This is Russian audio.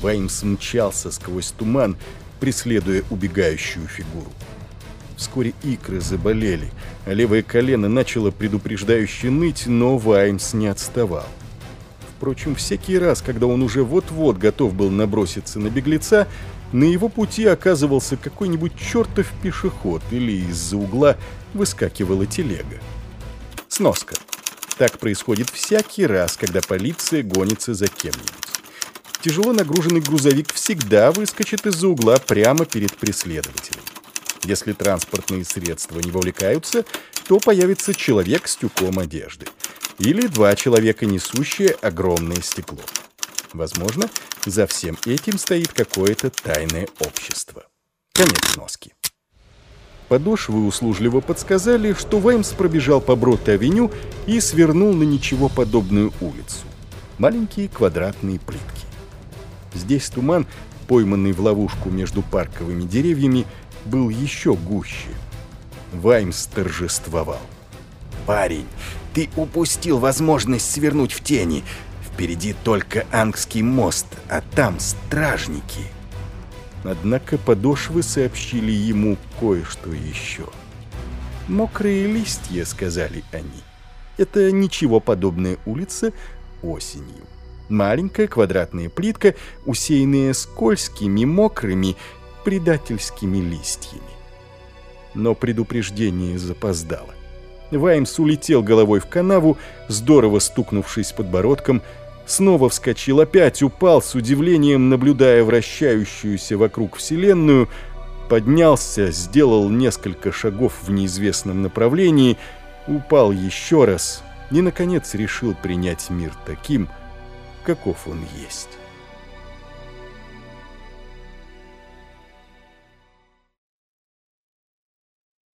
Ваймс мчался сквозь туман, преследуя убегающую фигуру. Вскоре икры заболели, а левое колено начало предупреждающе ныть, но Ваймс не отставал. Впрочем, всякий раз, когда он уже вот-вот готов был наброситься на беглеца, на его пути оказывался какой-нибудь чертов пешеход или из-за угла выскакивала телега. Сноска. Так происходит всякий раз, когда полиция гонится за кем-нибудь. Тяжело нагруженный грузовик всегда выскочит из-за угла прямо перед преследователем. Если транспортные средства не вовлекаются, то появится человек с тюком одежды. Или два человека, несущие огромное стекло. Возможно, за всем этим стоит какое-то тайное общество. Конец носки. Подошвы услужливо подсказали, что Ваймс пробежал по Брод-авеню и свернул на ничего подобную улицу. Маленькие квадратные плитки. Здесь туман, пойманный в ловушку между парковыми деревьями, был еще гуще. Ваймс торжествовал. «Парень, ты упустил возможность свернуть в тени. Впереди только Ангский мост, а там стражники». Однако подошвы сообщили ему кое-что еще. «Мокрые листья», — сказали они. «Это ничего подобная улица осенью. Маленькая квадратная плитка, усеянная скользкими, мокрыми, предательскими листьями». Но предупреждение запоздало. Ваймс улетел головой в канаву, здорово стукнувшись подбородком, снова вскочил, опять упал с удивлением, наблюдая вращающуюся вокруг Вселенную, поднялся, сделал несколько шагов в неизвестном направлении, упал еще раз и, наконец, решил принять мир таким, каков он есть.